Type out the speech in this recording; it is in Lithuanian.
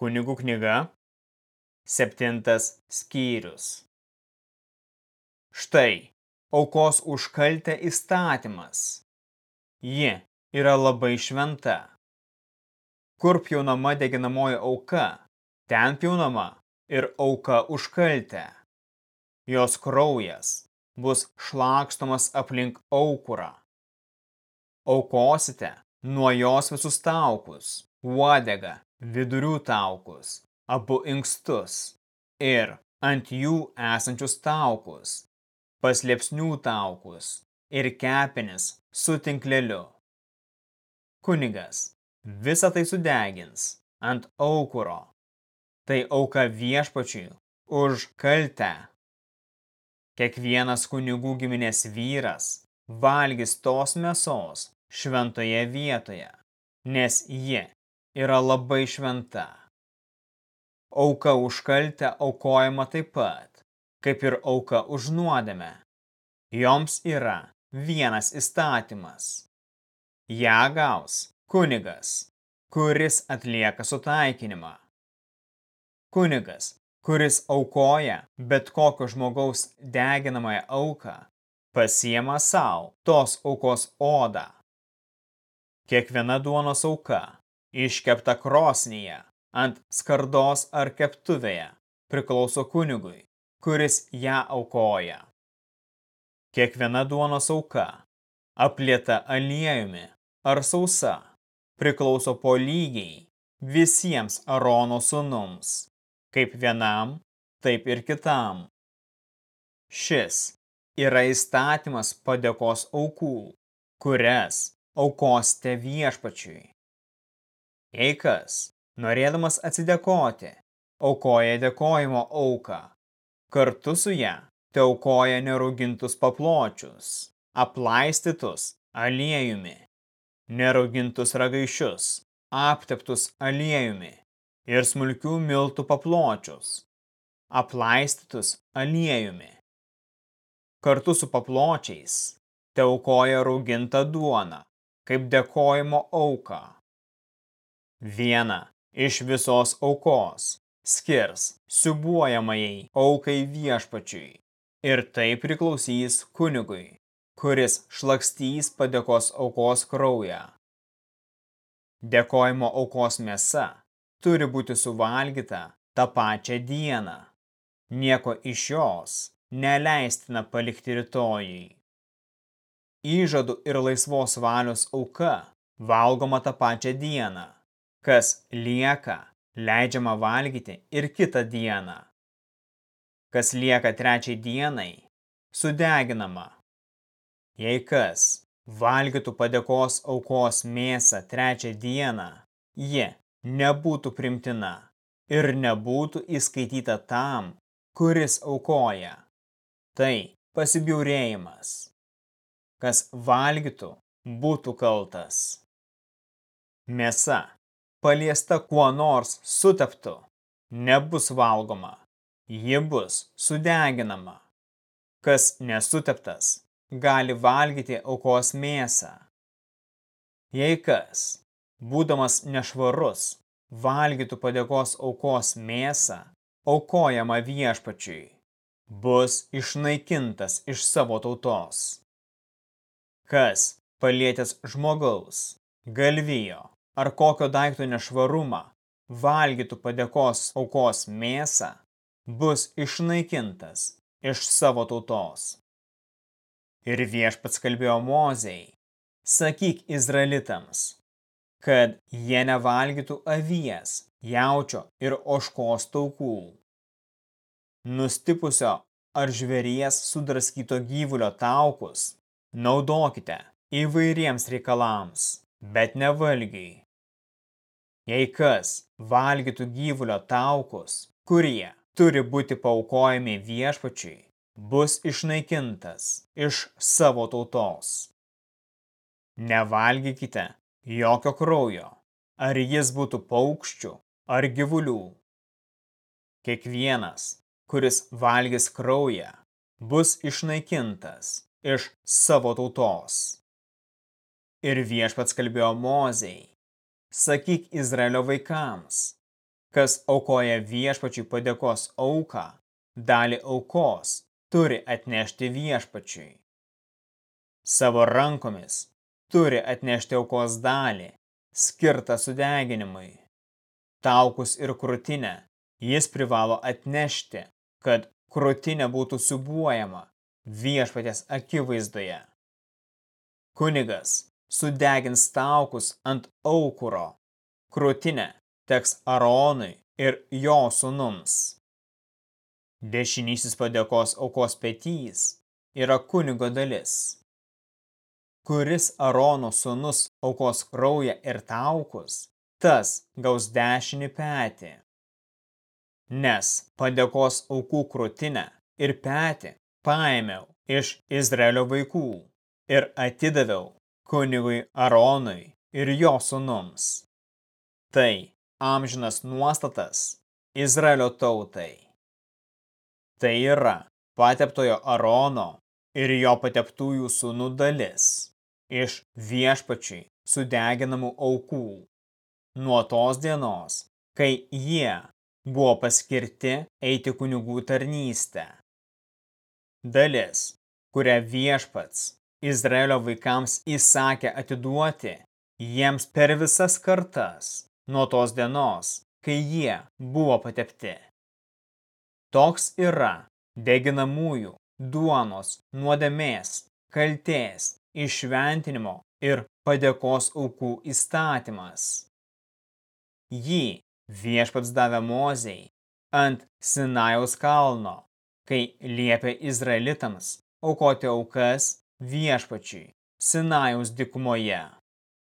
Kunigų knyga, septintas skyrius. Štai, aukos už kaltę įstatymas. Ji yra labai šventa. Kur pjaunama deginamoji auka, ten pjaunama ir auka už kaltę. Jos kraujas bus šlakstomas aplink aukurą. Aukosite nuo jos visus taukus, uodegą, vidurių taukus, abu inkstus ir ant jų esančius taukus, paslėpsnių taukus ir kepenis su tinkleliu. Kunigas visą tai sudegins ant aukuro, tai auka viešpačiui už kaltę. Kiekvienas kunigų giminės vyras valgys tos mėsos šventoje vietoje, nes ji yra labai šventa. Auka už kaltę aukojama taip pat, kaip ir auka už nuodėmę. Joms yra vienas įstatymas. Ja gaus kunigas, kuris atlieka sutaikinimą. Kunigas, kuris aukoja bet kokio žmogaus deginamąją auką, pasiema savo tos aukos odą. Kiekviena duonos auka iškepta krosnyje, ant skardos ar keptuvėje, priklauso kunigui, kuris ją aukoja. Kiekviena duonos auka, aplieta aliejumi ar sausa, priklauso po lygiai visiems Arono sūnums, kaip vienam, taip ir kitam. Šis yra įstatymas padėkos aukų, kurias aukosite viešpačiui. Jei kas, norėdamas atsidėkoti, aukoja dėkojimo auką, kartu su ją te aukoja neraugintus papločius, aplaistytus aliejumi, neraugintus ragaišius, apteptus aliejumi ir smulkių miltų papločius, aplaistytus aliejumi. Kartu su papločiais te aukoja raugintą duoną, kaip dėkojimo auką Viena iš visos aukos skirs siubuojamajai aukai viešpačiui ir tai priklausys kunigui, kuris šlakstys padėkos aukos kraują. Dėkojimo aukos mėsa turi būti suvalgyta tą pačią dieną. Nieko iš jos neleistina palikti rytojai. Įžadų ir laisvos valios auka valgoma tą pačią dieną kas lieka, leidžiama valgyti ir kitą dieną. Kas lieka trečiai dienai, sudeginama. Jei kas valgytų padėkos aukos mėsą trečią dieną, ji nebūtų primtina ir nebūtų įskaityta tam, kuris aukoja. Tai pasibjaurėjimas. Kas valgytų, būtų kaltas. Mėsa paliesta kuo nors suteptu, nebus valgoma, ji bus sudeginama. Kas nesuteptas, gali valgyti aukos mėsą. Jei kas, būdamas nešvarus, valgytų padėkos aukos mėsą, aukojama viešpačiui, bus išnaikintas iš savo tautos. Kas palietęs žmogaus, galvijo, ar kokio daikto nešvarumą valgytų padėkos aukos mėsą, bus išnaikintas iš savo tautos. Ir viešpats kalbėjo Mozei, sakyk Izraelitams, kad jie nevalgytų avies, jaučio ir oškos taukų. Nustipusio ar žvėries sudraskyto gyvulio taukus naudokite įvairiems reikalams, bet ne valgiai. Jei kas valgytų gyvulio taukus, kurie turi būti paukojami viešpačiui, bus išnaikintas iš savo tautos. Nevalgykite jokio kraujo, ar jis būtų paukščių ar gyvulių. Kiekvienas, kuris valgys kraują, bus išnaikintas iš savo tautos. Ir viešpats kalbėjo Mozei, sakyk Izraelio vaikams, kas aukoja viešpačiui padėkos auką, dalį aukos turi atnešti viešpačiui. Savo rankomis turi atnešti aukos dalį, skirtą sudeginimui. Taukus ir krūtinę jis privalo atnešti, kad krūtinė būtų subuojama viešpatės akivaizdoje. Kunigas sudegins taukus ant aukuro, krūtinę teks Aronui ir jo sunums. Dešinysis padėkos aukos petys yra kunigo dalis. Kuris Arono sunus aukos kraują ir taukus, tas gaus dešinį petį nes padėkos aukų krūtinę ir petį paėmiau iš Izraelio vaikų ir atidaviau kunigui Aronui ir jo sunums. Tai amžinas nuostatas Izraelio tautai. Tai yra pateptojo Arono ir jo pateptųjų sūnų dalis iš viešpačiai sudeginamų aukų nuo tos dienos, kai jie buvo paskirti eiti kunigų tarnystę. Dalis, kurią viešpats Izraelio vaikams įsakė atiduoti jiems per visas kartas nuo tos dienos, kai jie buvo patepti. Toks yra deginamųjų, duonos, nuodėmės, kaltės, išventinimo ir padėkos aukų įstatymas. Jį viešpats davė Mozei ant Sinajaus kalno, kai liepė Izraelitams aukoti aukas viešpačiui Sinajaus dikumoje.